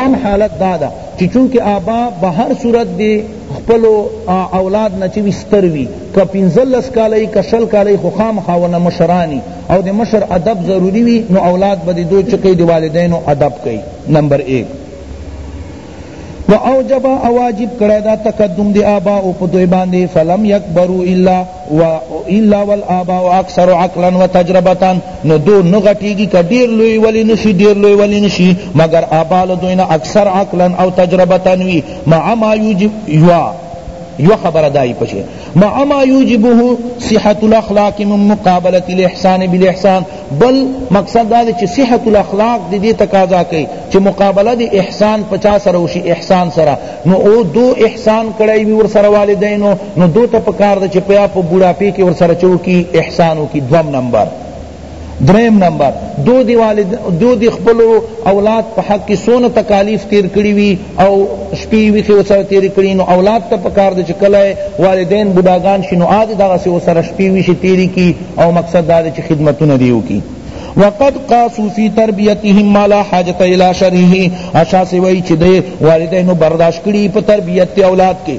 دویم حالت دا ده چې چونکه آبا به هر صورت دی خپل اولاد نه چې ستر وي که پنځلس کاله که شل کاله خو خامخا ونه مشرانی او د مشر ادب ضروری وی نو اولاد به دو چکی د والدینو ادب کئی نمبر ایک و اوجب اواجب کړه دا تقدم دی آبا او په دوی باندې فلم یکبروا الا و الا والآبا اکثر عقلا وتجربتا نو دو نغټیږي کډیر لوی ولی نشي ډیر لوی ولی نشي مگر آبا له دوی نه اکثر عقلا او تجربتا وی مع ما یوجب یوا یو خبر دای پشه مع ما یوجبه صحت الاخلاق من مقابلت الاحسان بالاحسان بل مقصد دا چې صحت الاخلاق دې دې تقاضا کوي چې مقابله دې احسان پچا سره وشي احسان سره نو او دو احسان کړای وي ور سره والدینو نو دو ته پکار ده چې پیا په بوډاپی کې ور سره چوکي احسانو کی دوم نمبر دریم نمبر دو دی والد دو دی خپل اولاد په حق کی سونه تکالیف تیر کړی وی او شپې وی خو سره تیر کړی نو اولاد ته پکار د چکله والدین بډاګان شنو عاد دغه سو سره شپې وی شي تیری کی او مقصد دا چې خدمتونه دیو کی وقد قاسو فی تربیتهم ما لا حاجت الی شرعه اشاس وی چې د والدینو برداشت کړي په تربیت اولاد کې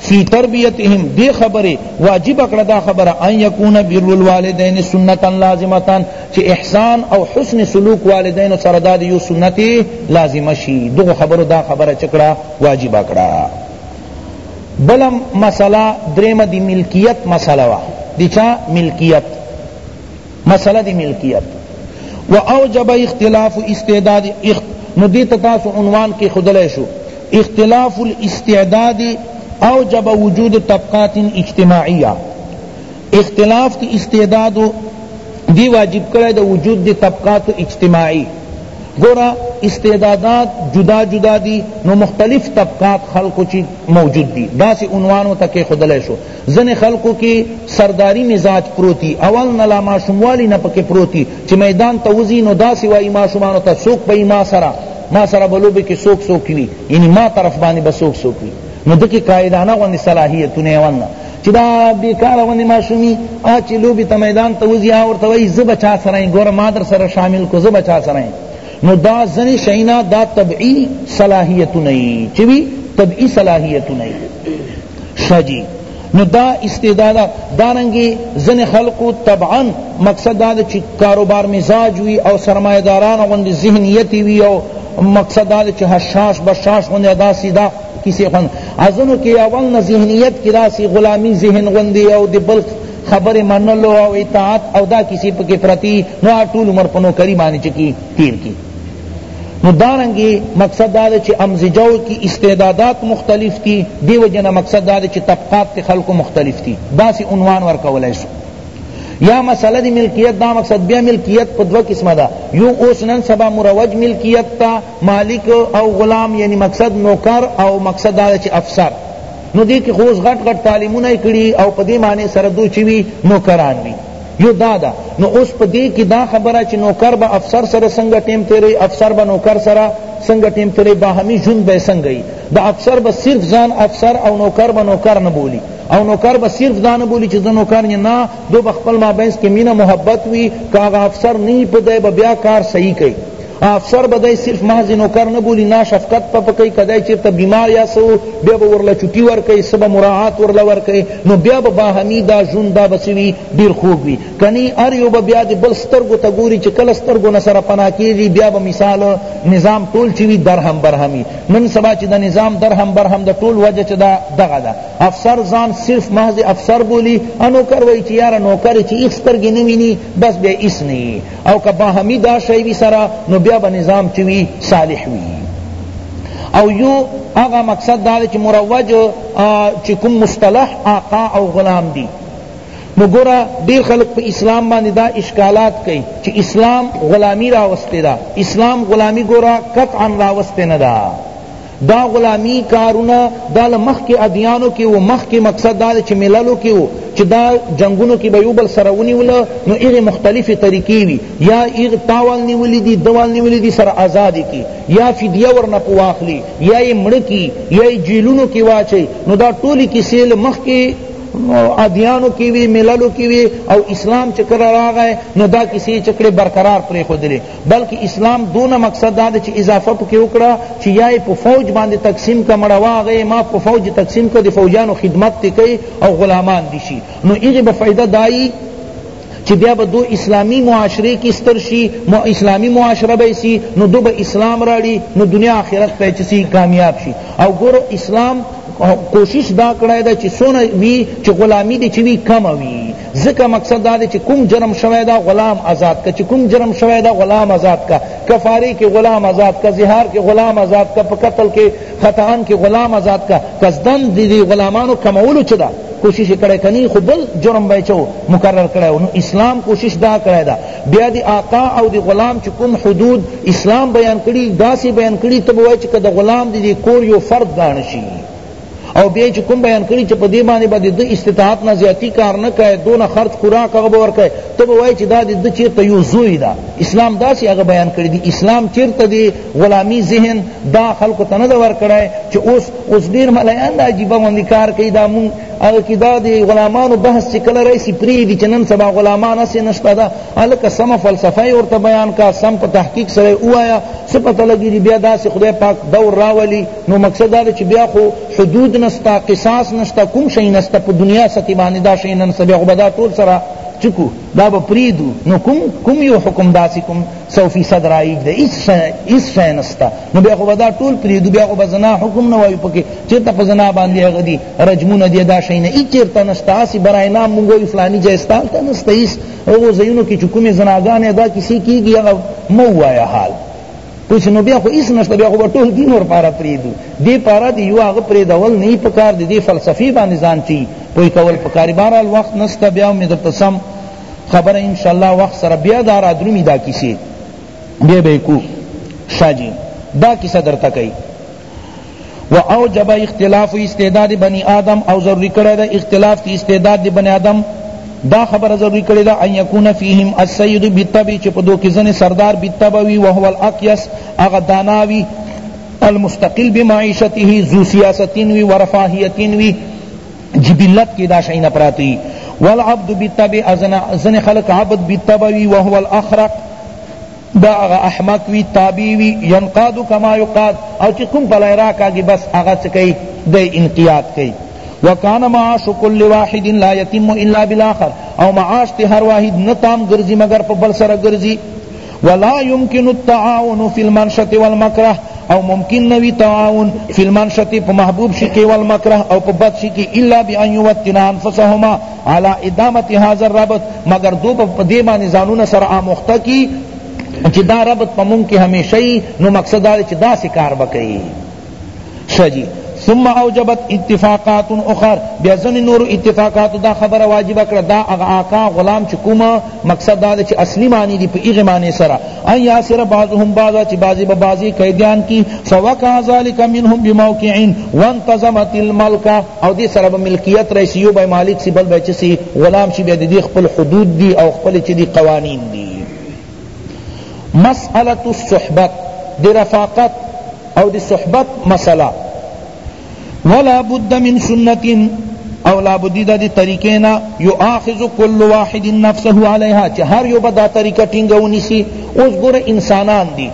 فی تربیتهم دی خبره واجب کړه دا خبره ان یکون بر الوالدین سنتا لازمتا چې احسان او حسن سلوک والدین سره دا یو سنت لازمه شي دغه خبره دا خبره چکړه واجب کړه بلم مسئلہ دریم دی ملکیت مسئلہ وا دی چا ملکیت مسئلہ دی ملکیت و اوجب اختلاف استعداد اخت نو دیتا تاسو عنوان کی خودلے شو اختلاف الاستعداد اوجب وجود طبقات اجتماعیہ اختلاف تی استعداد دی واجب کرے دا وجود دی طبقات اجتماعی گورا استعدادات جدا جدا دی نو مختلف طبقات خلق چی موجود دی دا سی عنوانو تکی خودلے شو ځنی خلقو کی سرداری مزاج پروت وی اول نه لا ماشوموالی نه پکی پروت وی چی میدان ته وځی نو داسی وایی ماشومانو ته څوک به ما سره ما سره به لوبی کی څوک څوک وی یعنی ما طرف باندې به څوک څوک وی نو دکی قائدانه غوندی صلاحیتونه اول نه چی دا بیکاره غوندی ماشومی آ چی لوبی ته میدان ته وځی آ ورته وایی زه به چا سره یم ګوره ما در سره شامل کو زه به چا سره یم نو دا ځنی شینا دا طبعی صلاحیتونه چی وی طبعی صلاحیتونه ښه جی نو دا استعداد دارنګي زن خلق طبعا مقصد دا چې کاروبار مزاج وي او سرمایه داران غوندي ذهنیت وي او مقصد دا چې حشاش بشاش غوندي ادا سیدا کسی خون ازنو کې اول نه ذهنیت کې داسې غلامی ذهن غوندي او د بل خبر منلو او اطاعت او دا کسی پکې پرتی نو ټول عمر پنو کری باندې چکی تیر کی نو دارنگی مقصد دا دے چی امزجو کی استعدادات مختلف تی دی وجنہ مقصد دا دے چی طبقات تی خلق مختلف تی دا سی عنوان ورکولای سو یا مسئلہ دی ملکیت دا مقصد بیا ملکیت پا دو قسم دا یو اوس نن سبا مروج ملکیت تا مالک او غلام یعنی مقصد نوکر او مقصد دا چی افسر نو دی که خوز غٹ غٹ تعلیمونه کړي او په دې معنی سره دو چوي نوکران وي یو دا ده نو اوس په دې کې دا خبره چې نوکر به افسر سره څنګه ټیم تیروي افسر به نوکر سره څنګه ټیم تیروي باهمي ژوند به څنګه وي د افسر به صرف ځان افسر او نوکر به نوکر نه بولي او نوکر به صرف دا نه بولي چې زه نوکر یم نه دو به خپل مابینس کې مینه محبت وي که هغه افسر نه وي په دی به بیا کار صحیح کوي افسر به دی صرف محض نوکر نه بولی نه شفقت په پکی کدی چیرته بیمار یا سو بیا به ورله چټی ورکړي سبا مراعات ورله ورکړي نو بیا به باهمی دا ژوند دا بسوي ډیر خوږ وي کني ار یو به بیا د بل سترګو ته ګوري چې کله سترګو نه سره پناه کیږي بیا به مثال نظام ټول چې وي درهم برهمي نن سبا چې د نظام درهم برهم د ټول وجه چې دا دغه ده افسر ځان صرف محض افسر بولی انوکر وای چې یار نوکر چې هیڅ سترګې نه ویني بس بیا هیڅ نه او که باهمی دا شی وی سره نو بیا به نظام چی وی صالح وی او یو هغه مقصد دا چې مروج چې کوم مصطلح آقا او غلام دی نو ګورا ډیر خلق په اسلام باندې دا اشکالات کوي چې اسلام غلامی راوسته دا اسلام غلامی ګورا قطعا راوسته نه دا دا غلامی کارونه دا له مخکی ادیانو کی و مخکی مقصد دا چی مللو کی و چی دا جنگونو کی به یو بل سره ونیول نو هغه مختلفی طریقی وی یا هغه تاوال نیولی دی دوال نیولی دی سره آزاد کی یا فدیه ورنه په واخلی یا یې مړ کی یا یې جیلونو کی واچی نو دا ټولی کیسې له مخکی ادیانو کی وی مللو کی وی او اسلام چکر راغی نو دا کسی چکر برقرار پری خودلی بلکه اسلام دونه مقصد دا چې اضافه پکې وکړه چې یا په فوج باندې تقسیم کا مړوا غي ما په فوج تقسیم کا د فوجانو خدمت کوي او غلامان دي شي نو ایغه به فائدہ دای چی بیا با دو اسلامی معاشرے کی ستر شی اسلامی معاشرہ بیسی نو دو با اسلام راڑی نو دنیا آخرت پیچسی کامیاب شی او گورو اسلام کوشش دا کړای دا چې سونه وی چې غلامی دی چې وی کم وی ذکر مقصد دا دے چی کم جرم شوی دا غلام آزاد کا چی کم جرم شوی دا غلام آزاد کا کفاری کے غلام آزاد کا زہار کے غلام آزاد کا پا قتل کے خطعان کے غلام آزاد کا قصدن دی دی غلامانو کمولو چدا کوشش کرے کنی خو بل جرم بیچو مقرر کرے نو اسلام کوشش دا کرے دا بیا دی آقا او دی غلام چی کم حدود اسلام بیان کری دا سی بیان کری تب وای چی که دا غلام دی دی کور یو فرد گانشی او بیا چې کوم بیان کړي چې په دې باندې به د استطاعت نه زیاتی کار نه کوي دونه خرج خوراک هغه به ورکوي ته به وایي چې دا د ده چېرته یو زوی ده اسلام داسې هغه بیان کړي دي اسلام چېرته دی غلامي ذهن دا خلکو ته نه ده ورکړی چې اوس اوس ډېر ملایان دا عجیبه غوندې کار کوي دا مونږ هغه کې دا د غلامانو بحث چې کله راشي پرېږدي چې نن سبا غلامان هسې نشته ده هلکه سمه فلسفه یې ورته بیان کا سم په تحقیق سره یې ووایه څه پته لګېږي بیا داسې خدای پاک دور راولي نو مقصد دا چې بیا خو حدود نشته قصاص نشته کوم شی نشته په دنیا سطح باندې دا شی نن سبا خو به دا ټول سره چکو دا به پریدو نو کوم کوم یو حکم داسې کوم سو فیصد رایج ده هیڅ شی نشته نو بیا خو به دا ټول پریدو بیا خو به زنا حکم نه وایو پکې چېرته په زنا باندې هغه دي رجمونه دي دا شی نه هېڅ چېرته نشته هسې برای نام موږ وایو فلاني ځای ستا هلته نشته هېڅ هغو ځایونو کې چې کومې زناګانې دا کیسې کېږي هغه مه ووایه حال اوس نو بیا خو هیڅ نشته بیا خو به ټول دین ورپاره پرېږدو دې پاره د یو هغه پرېږدول نه پکار د دې فلسفې باندې ځان چی پوه کول پکار بهرحال وخت نشته بیا مې درته سم خبره انشاءالله وخت سره بیا دا رادرومي دا کیسې بیا به یې کو شاه جي دا کیسه درته کوي و اوجب اختلاف استعداد بنی آدم او ضروری کړی دا اختلاف تی استعداد دی بنی آدم دا خبر ضروری کړی دا ان یکون فیهم السید بالطبع چه په دو کې ځنې سردار بالطبع وی وهو الاقیس هغه دانا وی المستقل بمعیشته ذو سیاستین وی ورفاهیتین وی جبلت کی دا شئینا پراتی والعبد بالطبع ازن خلق عبد بالطبع وی وهو الاخرق دا هغه احمق وی تابع وی ینقاد کما یقاد او چی کوم پلای راکاږی بس هغه څه کوي دی انقیاد کوي وکان معاش کل واحد لا یتم الا بالاخر او معاش ته هر واحد نه تام ګرځي مگر په بل سره ګرځي ولا يمكن التعاون في المنشط والمكره او ممکن نوی تعاون فی المنشط پا محبوب شکی والمکرہ او پا بد شکی الا بی ان یوتنا انفسهما علی ادامت هذا الربط مگر دو په دې باندې ځانونه سره آموخته کی چې دا ربط په مونږ کې همیشه وي نو مقصد دا چې داسې کار به کوي ښه جی ثم اوجبت اتفاقات اخر بیا ځنې نور اتفاقات دا خبره واجب کړه دا هغه آقا غلام چې کومه مقصد دا چې اصلي معنی دی په هغه معنی سره ان یاسر بعضهم بعضا چې بعضی به بعضی قیدیان کی فوقع ذلك منهم بموقع وانتظمت الملک او دې سره به ملکیت رئیس یو به مالک سی بل به چې سی غلام شي به دې خپل حدود دی او خپل چې دی قوانین دی مسئله الصحبت دی رفاقت او دی صحبت مسئله ولا بد من سنت او لا بدی دا دی طریقے نا یؤاخذ کل واحد نفسه علیها چه هر یو بدا طریقہ ٹنگا ونیسی اوس ګور انسانان دی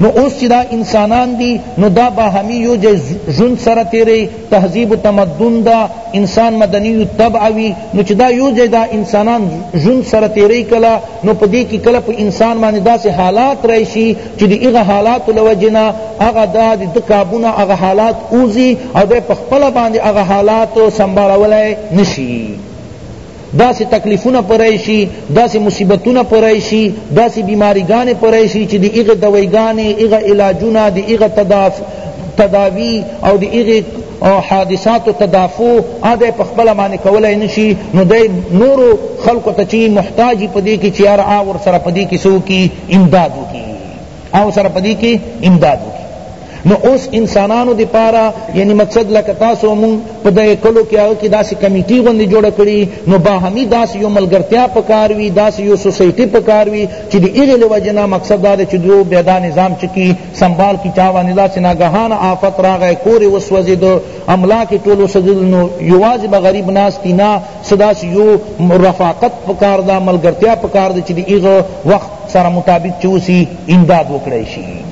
نو اوس چې دا انسانان دی نو دا با همی یو جای ژوند سره تیری تهذیب و تمدن دا انسان مدنی و طبع وی نو چې دا یو جای دا انسانان ژوند سره تیری کلا نو پدې کې کلا په انسان باندې داسې حالات راشي چی دی اغا حالاتو له وجی نه هغه د د کابونه هغه حالات اوزی او بیا په خپله باندې هغه حالات سنباړولای نشی داسی تکلیفونه پرایشی داسی مصیبتونه پرایشی داسی بیماریگان پرایشی چی دی اغا دویگان اغا علاجونه دی اغا تداف تداوی او دی اغا حادثات و تدافع آده په خپل باندې کولای نشي نو د نورو خلقو ته چی محتاجی پدې کې چیار آور سره پدې کې سو کی امداد وکړي او سره پدی کی امداد وکړي نو اوس انسانانو دی پارا یعنی مقصد لکه تاسو مون په دغه کلو کې هغه کې داسې کمیټي غوندې جوړه کړي نو باهمي داسې یو ملګرتیا پکار وي داسې یو سوسایټي پکار وي چې د هغې له وجې نه مقصد دا دی چې دوی بیا دا نظام چې کی سنبال کی چا باندې داسې ناګهانه آفت راغی کور یې وسوځېده املاک یې ټول وسوځېدل نو یوازې به غریب ناست دي نه سداس یو رفاقت پکار دا ملګرتیا پکار دا چی دی ایغ وخت سره مطابق چوسی امداد وکړای شی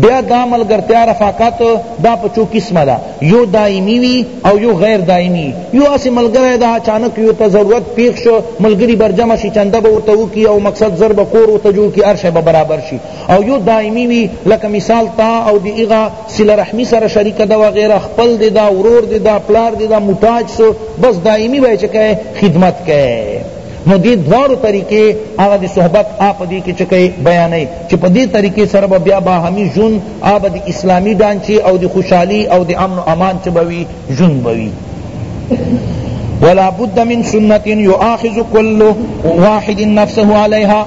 بیا دا ملګرتیا رفاقت دا پچو قسم دا یو دائمی وی او یو غیر دائمی یو اسی ملګری دا اچانک یو تا ضرورت پیخ شو ملګری برجم شی چنده به ورته وکی او مقصد زر به کور ورته جوړ کی ارشه به برابر شی او یو دائمی وی لکه مثال تا او دی ایغا صله رحمی سره شریک ده وغیرہ خپل دی دا ورور دی دا پلار دی دا محتاج سو بس دائمی وای چکه خدمت کئ نو دی دوارو طریقے آغا دی صحبت آپ دی کی چکے بیانے چی پا دی طریقے سر با بیا باہمی جن آب دی اسلامی ڈانچے او دی خوشحالی او دی امن و امان چی بوی جن بوی ولا بد من سنت يؤاخذ كل واحد نفسه عليها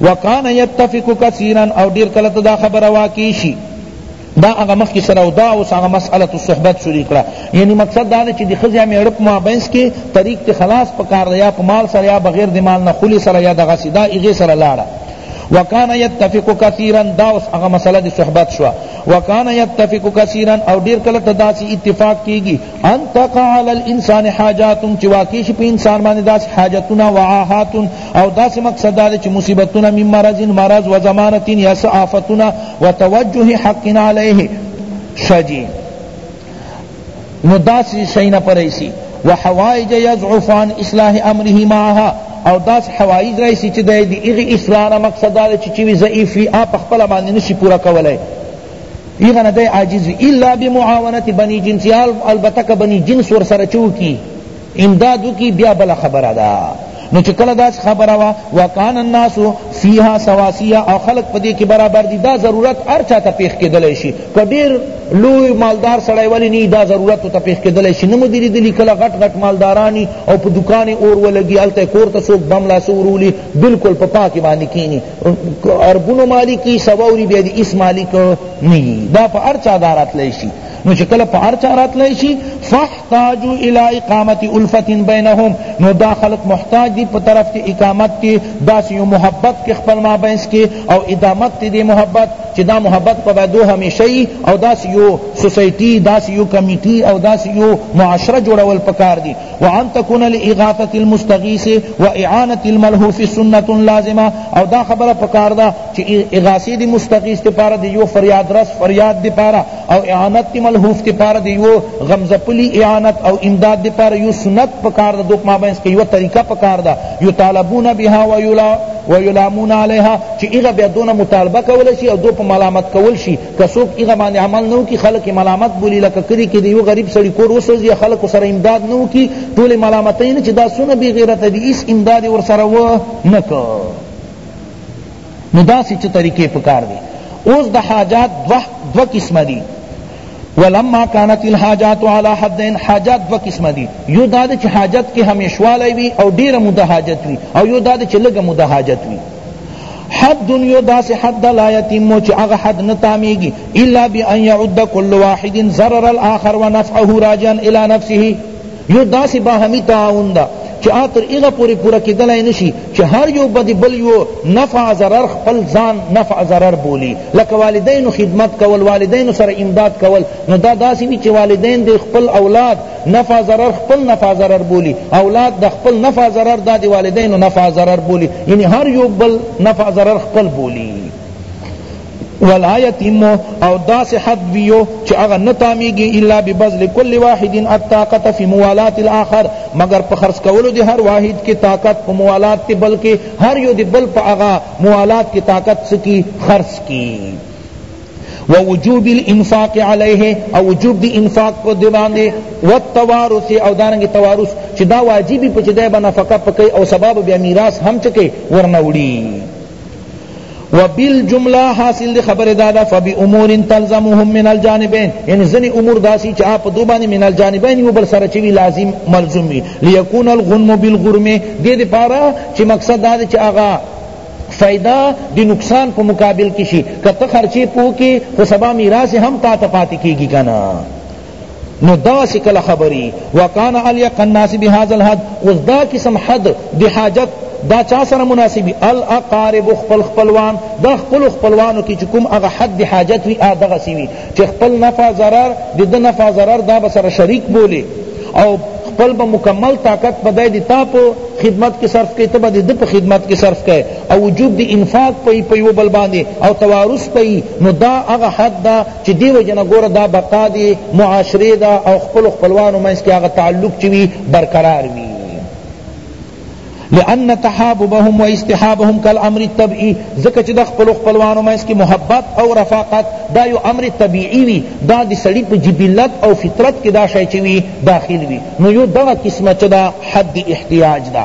وکان یتفق کثیرا او ډیر کله ته دا خبره واقع شي دا هغه مخ کی سره او دا اوس هغه مسئله الصحبت شروع کړه یعنی مقصد دا نه چې د خزیا مې اړپ ما بینس کې طریق ته خلاص پکار دی یا په مال سره یا بغیر د مال نه خلی سره یا دغه سیدا ایغه سره لاړه وکان یتفق کثیرا دا اوس هغه مسئله د صحبت شو وکان یتفق کثیرا او ډیر کله تداسی اتفاق کیږي ان تقع علی الانسان حاجات چې واقع شي په انسان باندې داس حاجتونه وعاهات او داسې مقصد دا دی چې مصیبتونه من مرض مرض و ضمانت یا څه آفتونه و توجه حق علیه شجی نو داسې شی نه پریسی و حوائج یضعف عن اصلاح امره معها او داس حوائج رئیسی چی دی دی اغی اصلاح نا مقصد دار چی چیوی ضعیفی آپ اخپل معنی نشی پورا کولای ایغا نا دی عاجز وی الا بمعاونت بنی جنسیال البتک بنی جنس ور سر چو کی امداد وکی بیا بل خبره دا نو چې کله داس خبره وا وکان الناس فیها سواسیه او خلق پدې کې برابر دي دا ضرورت هر چا ته پیښ کېدلی شي که ډېر لوی مالدار سړی ولی نه دا ضرورت ته پیښ کېدلی شي نه مو دي لیدلي کله غټ غټ مالدارانی او په دکان اور ولګي هلته کور ته څوک بم لاسه ورولي بالکل په پاکې باندې کښېني اربونو مالکي سبا وري بیا دې هېڅ مالک نه دا په هر چا دا راتلی شي نو چې کله په هر چا راتلی شي فح محتاج الى اقامت الفت بینهم نو دا خلق محتاج دی په طرف تی اقامت کی داسی یو محبت کی خپل مابینس کی او ادامت تی دی محبت چی دا محبت په بایدو همیشه ای او داسی یو سوسایتی داسی یو کمیټی او داسی یو معاشره جوړول پکار دی وان تكون لاغاثه المستغیث و اعانه الملهوف سنت لازمه او دا خبره پکار دا چی اغاثه دی مستغیث دی پارا دی یو فریاد رس فریاد دی پارا او اعانت دی ملحوف دی پار دی یو غم زپلی اعانت او امداد دی پار یو سنت پکار دا دوک مابینس کی یو طریقہ پکار دا یو طالبون بها و یلا و یلامون علیها چی ایغا بیا دون مطالبہ کول شی او دو پا ملامت کول شی کسوک ایغا باندې عمل نو کی خلق ملامت بولی لکه کدی کی دیو غریب سړی کور وسوزی خلق سره امداد نو کی ټول ملامتین چی دا سونه بی غیرت دی اس امداد ور سره و نکو نو داسی چه طریقه پکار دی اوس د حاجات دوه دو قسمه دی ولما كانت الحاجات على حدين حاجات دو قسمه دی یو دا چې حاجت کې همیشوالی وي او ډیره مده حاجت وي او یو دا چې لږه مده حاجت وي حد یو داس حد لا یتیمو چی اغا حد نتامیگی الا بی ان یعد کل واحد ضرر الاخر و نفعه راجعا الى نفسه یو داسی باهمی تعاون ده چه آ تر ایغه پوری پوره کیدلای نشی چه هر یو به د بل یو نفع ضرر خپل ځان نفع ضرر بولی لکه والدینو خدمت کول والدینو سره امداد کول نو دا داسی وی چه والدین د خپل اولاد نفع ضرر خپل نفع ضرر بولی اولاد د خپل نفع ضرر دا د والدینو نفع ضرر بولی یعنی هر یو بل نفع ضرر خپل بولی ولا یتم او داس حد ویو چې هغه نه تامیږي الا ببذل كل واحد الطاقت في موالات الاخر مگر په خرڅ کولو د هر واحد کې طاقت په موالات کې بلکې هر یو د بل په هغه موالات کې طاقت سکی خرڅ کی ووجوب الانفاق علیه او وجوب دی انفاق پر دی باندې والتوارث او دارنګ توارث چې دا واجبی په چې دی باندې فقط پکې او سبب بیا میراث هم چکه ورنوړي وبالجمله حاصل دی خبر دادا فبی امور تلزمهم من الجانبین یعنی زنی امور داسی چا په دو باندې من الجانبین یو بل سره چوی لازم ملزم وی لیکون الغنم بالغرم دې دې پارا چې مقصد دا چې هغه فائدہ دی نقصان په مقابل کشی کته خرچه پو کې خو سبا میراث هم تا تفاتی کیږي کنه نو داسی کل خبری وکان علی قناس بهذا الحد اس دا قسم حد دی حاجت دا چا سره مناسبی الاقارب خپل خپلوان دا خپل خپلوانو کی چکم اغه حد دی حاجت وی ا دغه سی وی چ خپل نفع ضرر د د نفع ضرر دا بسره شریک بولی او خپل به مکمل طاقت پدای دی تا په خدمت کې صرف کئ تبه د په خدمت کې صرف کئ او وجوب دی انفاق پئی پئی وبل باندې او توارث پئی نو دا هغه حد دا چی دی وجه نه ګوره دا بقا دی معاشرې ده او خپل خپلوانو منځ کې هغه تعلق چی وی برقرار وی لأن تحاببهم و استحابهم کالامر الطبعی ذکر چی دا خپل خپلوانو منس کی محبت او رفاقت دا یو امر طبیعی وی دا دی سڑی پا جبلت او فطرت کی دا شای چی وی داخل وی نو یو دا قسم چی دا حد احتیاج دا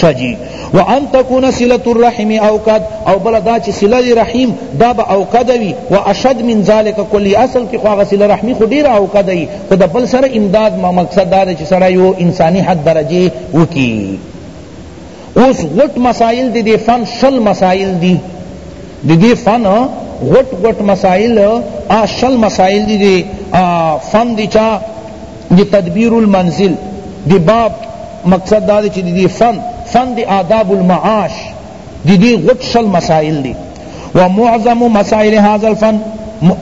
شا جی وان تكون صله الرحم اوقد او بل دا چې صله رحم دا به اوقد وي واشد من ذلك كل اصل کې خو صله رحمی خو ډیر اوقد وي خو د بل سره امداد ما مقصد دا چې سره یو انسانی حد درجه وکي اوس غټ مسائل دي دي فن شل مسائل دي دي دي فن غټ غټ مسائل ا شل مسائل دي دي فن دي چا دی تدبیر المنزل دی باب مقصد دا دی چی دی فن فن دی آداب المعاش دی دی غټ شل مسائل دی و معظم مسائل هذا الفن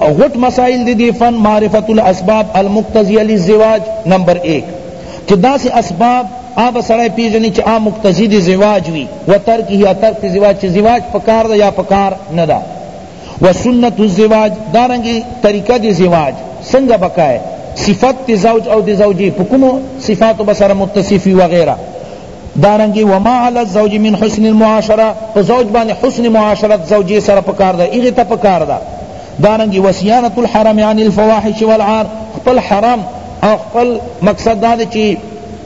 غټ مسائل دی دی فن معرفت الاسباب المقتضیه للزواج نمبر ایک کہ دا سے اسباب آب سڑے پیجنی چی آ مقتضی دی زواج وی و ترکی یا ترک زواج چی زواج پکار دا یا پکار ندا و سنت الزواج دارنګه طریقه دی زواج سنگ بکای صفت دی زوج او دی زوجی پکمو صفات بسر متصفی وغیرہ دارنگی وما علی الزوج من حسن المعاشرہ پا زوج بانی حسن معاشرت زوجی سر پکار دا اغی تا پکار دا دارنگی وسیانت الحرم عن الفواحش والعار خپل حرم او خپل مقصد دا چی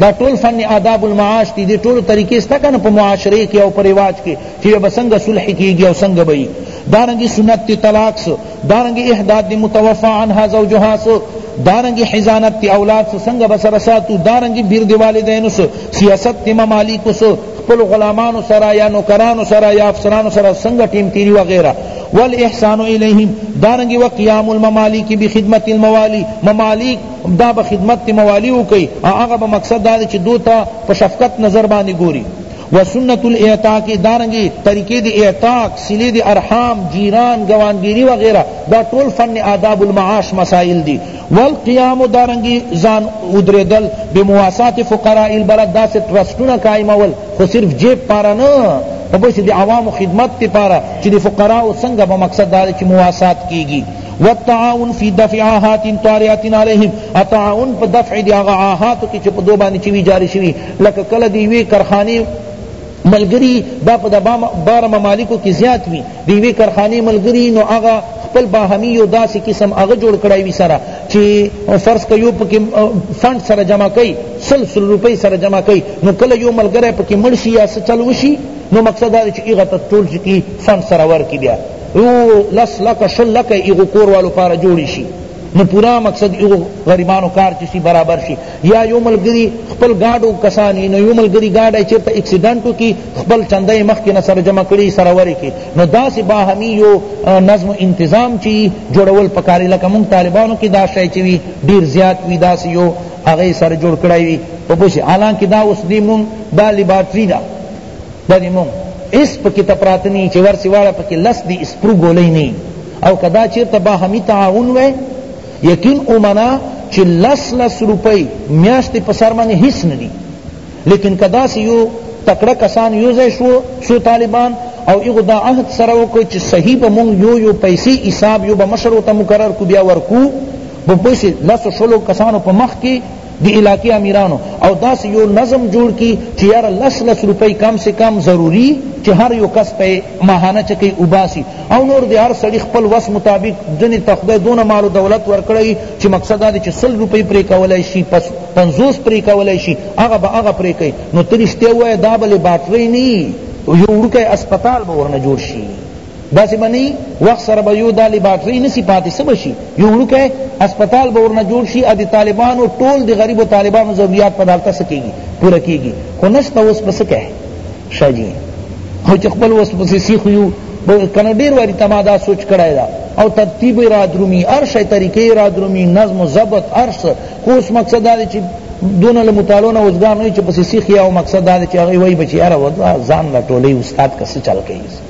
دا ټول فن آداب المعاش دی دی ټول طریقې ستا کنه په معاشره کې او په رواج کې چې به څنګه صلح کیږي او څنګه به وي دارنګ سنت طلاق سو دارنګ احداد دی متوفا عنها زوجها سو دارنګ حزانت تی اولاد سو څنګه بسر ساتو دارنګ بیر دی والدین سو سیاست تی ممالک سو خپل غلامانو سره یا نوکرانو سره یا افسرانو سره څنګه ټیم تیری وغیرہ والاحسان الیہم دارنګ وقیام الممالک بخدمت الموالی ممالک دا به خدمت تی موالی وکی او هغه به مقصد دا دی چی دو تا په شفقت نظر باندی گوری و سنت الاعتاق دارنگی طریقے دی اعتاق سلی دی ارحام جیران گوانگیری وغیرہ دا ټول فن آداب المعاش مسائل دی والقیام دارنگی زان ادریدل بمواسات فقراء البلد دا سے ٹرسٹونا قائم اول خو صرف جیب پارا نا بس دی عوام خدمت تی پارا چی دی فقراء سنگ با مقصد دا چی مواسات کیگی والتعاون فی دفع آحات طارئة علیہم اتعاون پا دفع دی آغا آحاتو کی چی پا دو باندی چوی جاری شوی لکہ کلہ دی یوی کرخانی ملگری دا پا دا بار ممالکو کی زیاد وی دی یوی کرخانی ملگری نو آغا خپل باہمی یو داسی قسم آغا جوڑ کرائی وی سرا چی فرض کا یو پکی فنڈ سرا جمع کئی سل سل روپی سرا جمع کئی نو کلہ یو ملگری پکی مڑ شی یا سچل وشی نو مقصد دا چی ایغا تا ٹول چکی فنڈ سرا ورکی بیا هو لس لکه شل لکه ایغو کور والو پاره جوړی شي نو پورا مقصد ایغو غریبانو کار چسی برابر شي یا یو ملګری خپل گاډو کسانی نو یو ملګری گاډه چیرته اکسیډنټو کی خپل چنده مخ کې نه سره جمع کړي سره وری کی نو داسې باهمی یو نظم انتظام چی جوړول پکاري لکه مونږ طالبانو کې دا شای چی وی ډیر زیات وی داسې یو هغه سره جوړ کړای وی په پوښ حالانکه دا اوس دی مونږ دا لیبارټری ده دا دی مونږ اس پکی ته پراته نی چې ورسی واړه پکی لس دی اسپرو ګولۍ نی او کدا چیرته باهمی تعاون وای یقین اومنا چې لس لس روپۍ میاشتې په سر باندې هیڅ نه دي لیکن کدا سی یو تکړه کسان یو ځای شو څو طالبان او ایغو دا عهد سره وکړ چې صحیح به مونږ یو یو پیسې حساب یو به مشر ورته مقرر کو بیا ورکو په پوه شي لسو شلو کسانو په مخ کې دی علاقی امیرانو او داس یو نظم جوړ کی چی یار لس لس روپی کم سے کم ضروری چی هر یو کس پی ماهانه چکی اوباسی او نور دی هر سړی خپل وس مطابق جنی ته خدای دون مال دولت ورکړی چی مقصد دا دی چی سل روپی پری کولای شی پس پنځوس پری کولای شی هغه به هغه پری کوي نو ترشته وای دا بل باټری نی یو ورکه اسپیټال به ورنه جوړ شي داسې به نه وخت سره به یو دا لیبارټري نسی پاتې څه به شي یو وړوکی اسپتال به ورنه جوړ شي د طالبانو ټول د غریبو طالبانو ضروریات په دالته څه کېږي پوره کېږي خو نشته اوس په څه کوي ښه جي خو چې خپل اوس پسې سیخ یو کنه ډېر واري ته ما دا سوچ کړی ده او ترتیب را درومي هر شی طریقې را درومي نظم و ضبط هر څه خو اوس مقصد دا دی چې دونه له مطالعو نه اوزګار نه چې پسې سیخ یا او مقصد دا دی چې هغوی وایي به چې یاره ځان له ټولۍ استاد که څه چل کوي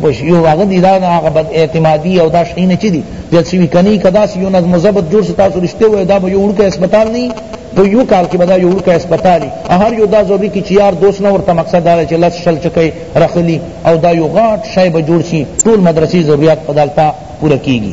پوش یو هغه دی دا هغه بد اعتمادی او دا شی نه چي دي د سوي کني کدا سی یو نظم ضبط جوړ ستا سو رشته وای دا به یو ورکه هسپتال نه په یو کال کې بدا یو ورکه هسپتال هر یو دا ضروري کی چیار دوست نه ورته مقصد دا چې لس شل چکه رخلی او دا یو غاټ شی به جوړ شي ټول مدرسې ضرورت پدالتا پوره کیږي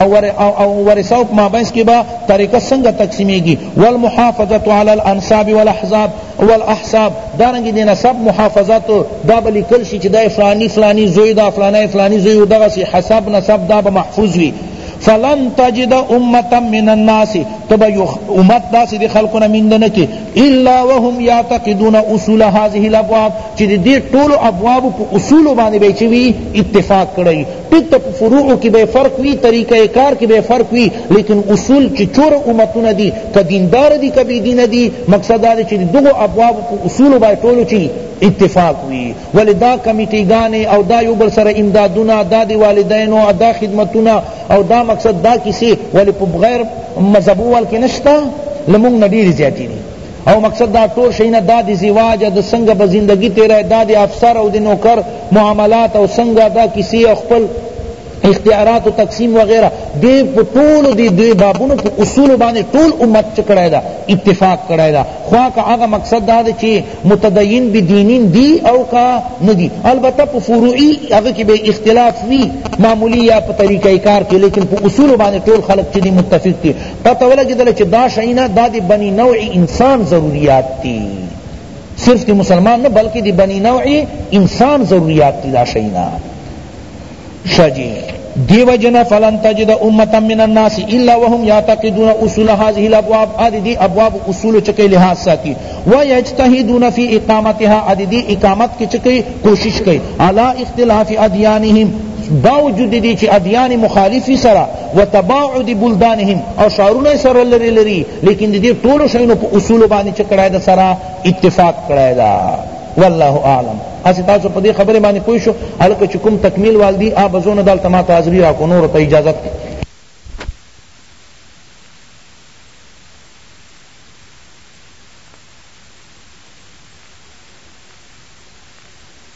او ورثه په مابینس کی به ترکه څنګه تقسیمیږي والمحافظه علی الانساب والاحزاب والاحساب دارنګه دی نسب محافظت دا به لیکل شي چې دا فلانی فلانی زوی دا فلانی فلانی زوی دغه سی حساب نسب دا به محفوظ وي فلن تجد امتا من الناس تبا امت داسی دی خلقنا من دنکی الا وهم یعتقدون اصول هذه الابواب چی دی دی طول ابواب پا اصول بانی بیچوی اتفاق کرائی ټیک ته په فروع کی به فرق وی طریقه کار کی به فرق وی لیکن اصول چی چور امتونه دی که دیندار دی که بی دین دی مقصد دا چی دغه ابواب په اصول با ټولو چی اتفاق وی ولی دا کمیټی گانی او دا یو بل سره امدادونه دا دی والدین او دا خدمتونه او دا مقصد دا کسی ولی په غیر مذهبو وال کی نشتا لمونږ نه ډیر زیاتی دی او مقصد دا ټول شینا دا دی زواج د سنگ به زندگی تیرا دا دی افسر او دی نوکر معاملات او سنگ دا کسی خپل اختیارات و تقسیم وغیرہ دے ټول دی دے بابونو په اصول باندې ټول امت چکړای دا اتفاق کړای دا خوا کا هغه مقصد دا چې متدین به دینین دی او کا ندی البته په فروعی هغه کې به اختلاف وی معمولی یا په طریقہ کار کې لیکن په اصول باندې ټول خلق چې متفق دي پته ولګیدله چې دا شیونه دا د بنی نوع انسان ضروریات دي صرف د مسلمان نه بلکې د بنی نوع انسان ضروریات دي دا شیونه شجی دیو جنا فلن تجد امتا من الناس الا وهم یعتقدون اصول هذه الابواب ادی دی ابواب اصول چکے لحاظ ساتی و یجتہدون فی اقامتها ادی دی اقامت کی چکے کوشش کی علی اختلاف ادیانہم باوجود دی چی ادیان مخالفی سرا و تباعد بلدانهم او شارونه سره لری لری لیکن دی ټولو شینو په اصول باندې چکړای دا سره اتفاق کړای دا والله اعلم اسی تاسو په دې خبره باندې پوه شو الکه چې کوم تکمیل والدی آ بزونه دال تما تازری را کو نور ته اجازه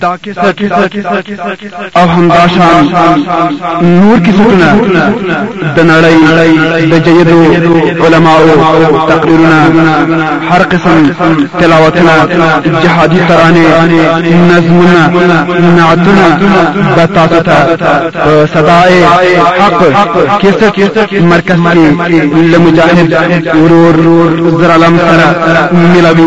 دا کیسه او همداشان نور کیسټونه د نړۍ د جیدو علماو تقریرونه هر قسم تلاوتونه جهادي ترانې نظمونه نعتونه به تاسو ته په صداع حق کیسټ مرکز کې له مجاهد ورور زرالم سره ملاوي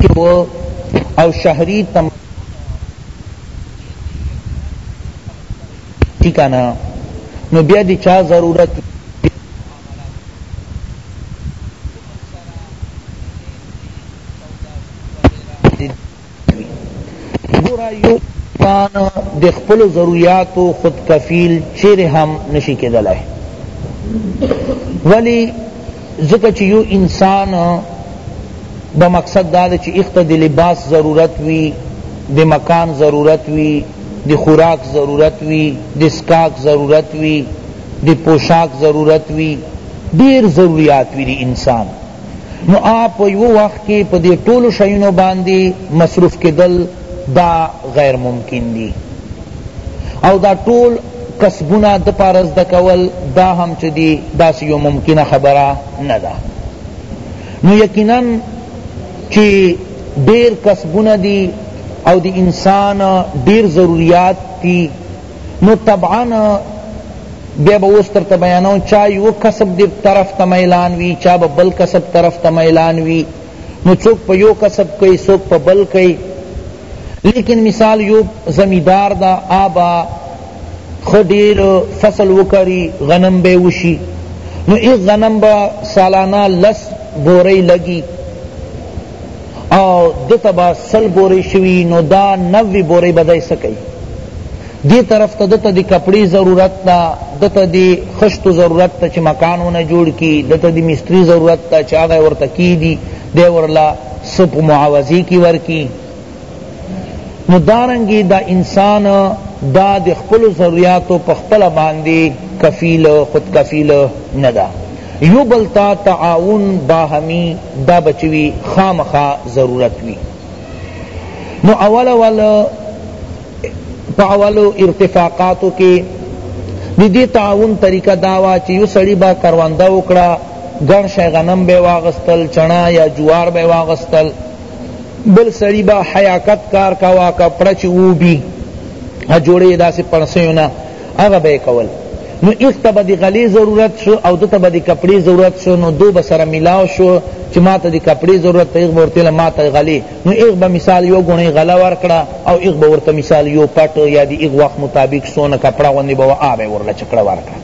کې و او شهري تمدن ټی کنه نو بیا دی چا ضرورت ګورایو پان د خپل ضرورتو خود کفیل چیرې هم نشي کېدلای ولی ځکه چې یو انسان دا مقصد دا چې اخته د لباس ضرورت وي د مکان ضرورت وي د خوراک ضرورت وي د سکاک ضرورت وي د پوشاک ضرورت وي ډیر ضروریات وي د انسان نو آپ په یو وخت کې په دې ټولو شیونو باندې مصروف کېدل دا غیر ممکن دي او دا ټول کسبونه د پاره زده کول دا هم چې دي داسې یو ممکنه خبره نه ده نو یقینا چې ډېر کسبونه دي او د انسان ډېر ضروریات دي نو طبعا بیا به اوس ترته بیانوم چا یو کسب دی طرف ته میلان وي چا به بل کسب طرف ته میلان وي نو څوک په یو کسب کوي څوک په بل کوي لیکن مثال یو زمیدار دا آبا خو ډیر فصل وکری غنم به وشي نو ای غنم به سالانه لس بوری لگی او ده ته به سل بورې شوي نو دا نوي بورې به دی څه کوي دی طرف ته دته دی کپڑی ضرورت تا دته دی خشتو ضرورت تا چه مکانونه جوړ کی دته دی مستری ضرورت تا چه آغای ورطا کی دی دی ورلا سپ معاوضی کی ورکی نو دارنګی دا انسان دا د خپل ضروریاتو په خپل باندې کفیل خود کفیل نه ده یو بل تا تعاون باهمی دا بچوی خامخا ضرورت وی نو اول اول په اولو ارتفاقاتو کې د دې تعاون طریقه دا وا چې یو سړی با کرونده وکړه ګڼ شی غنم به واغستل چنا یا جوار به واغستل بل سړی با حیاکت کار کوا کپڑا چی او بی جوړی دا سی پړسیو نه هغه به کول نو ایک ته به د غلې ضرورت شو او ده ته به د کپړې ضرورت شو نو دو به سره ملاو شو چې ما ته د کپړې ضرورت ته ایک به ورته ما ته غلې نو ایک به مثال یو ګونې غله ورکړه او ایک به ورته مثال یو پټ یا د ایک وخت مطابق سونه کپړه غوندې به آ به ورله چکړه ورکړه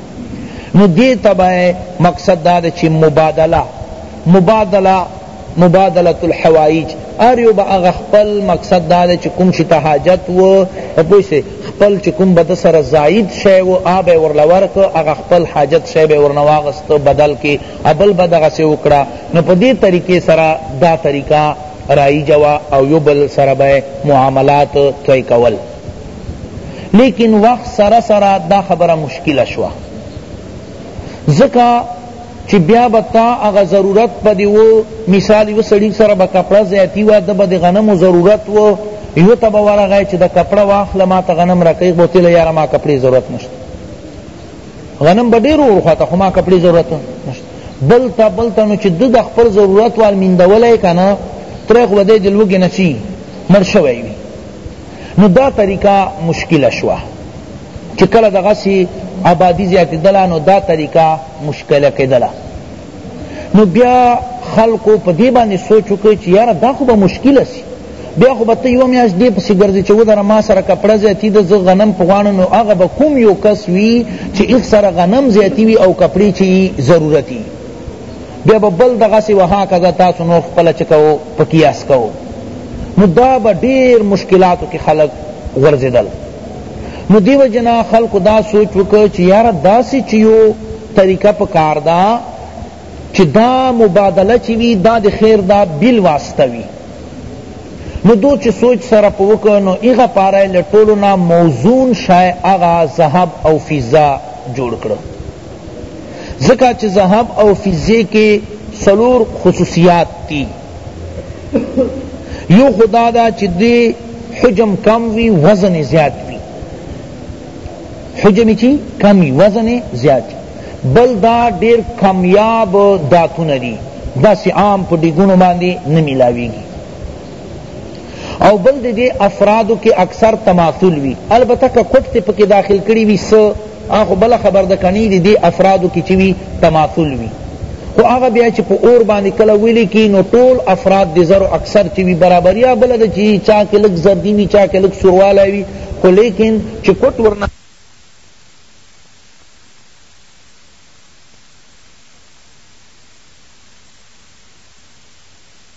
نو دې ته به مقصد دا چې مبادله مبادله مبادلة الحوائج هر یو به هغه خپل مقصد دا دی چی کوم شی ته حاجت وو په پوه شوی خپل چی کوم به ده سره زاید شی وو هغه به یې ورله ورکړ هغه خپل حاجت شی به یې ورنه واخست بدل کی او بل به دغسی وکړه نو په دی طریقی سره دا طریقه رایجه وه او یو بل سره به یې معاملات طی کول لیکن وخت سره سره دا خبره مشکله شوه ځکه چی بیا به تا هغه ضرورت په دی و مثال یو سړی سره به کپړه زیاتی وه ده به د غنمو ضرورت و یو ته به ورغی چی د کپړه واخله ما ته غنم راکړی به ورته یاره ما کپړې ضرورت نشته غنم به ډیر ورخواته خو ما کپړې ضرورت نشته بل ته بل ته نو چې د د خپل ضرورت وال میندولی که نه ترې خو به دی د لوږې نه چی مړ شوی وي نو دا طریقه مشکل شوا چی کل دا غسی آبادی زیادی دلا نو دا طریقه مشکل کدلا نو بیا خلقو په دی باندې سوچ وکړي چې یاره دا خو به مشکل سی بیا خو به ته یو میاشت دې پسې ګرځې چې ودره ما سره کپړه زیاتي ده زه غنم په غواړم نو هغه به کوم یو کس وي چې ایخ سره غنم زیاتي وي او کپړې چې ضرورتي بیا به بل دغسی و هکذا تاسو نور خپل چه کوو په قیاس کوو نو دا به ډیر مشکلاتو کې خلق غرزیدل نو دیو جنا خلق دا سوچ وکړ چې یار داسی چیو طریقه په کار دا چې دا مبادله چی وی دا د خیر دا بیل واسطه وی نو دو چې سوچ سره په وکړ نو هغه پاره له ټولو نه موزون شای هغه ذهب او فضا جوړ کړو ځکه چې ذهب او فضې کې څلور خصوصیات دي یو خدا دا چې دې حجم کم وي وزن زیات وي حجم چی کمی وزن زیات وي بل دا ډیر کمیاب داتونه دي داسې عام په ډیګونو باندې نه ملاویږي او بل دې دې افرادو کې اکثر تماثل وی البته که کټ ته پکې داخل کړی وی س اخو بل خبر د کنی دې دې افرادو کې چوي تماثل وی خو هغه بیا چې په اور باندې کله ویل کی نو ټول افراد دې زرو اکثر چې وی برابریا بل د چی چا کې لګ زردی وی چا کې لګ سورواله وی خو لیکن چې کټ ورنه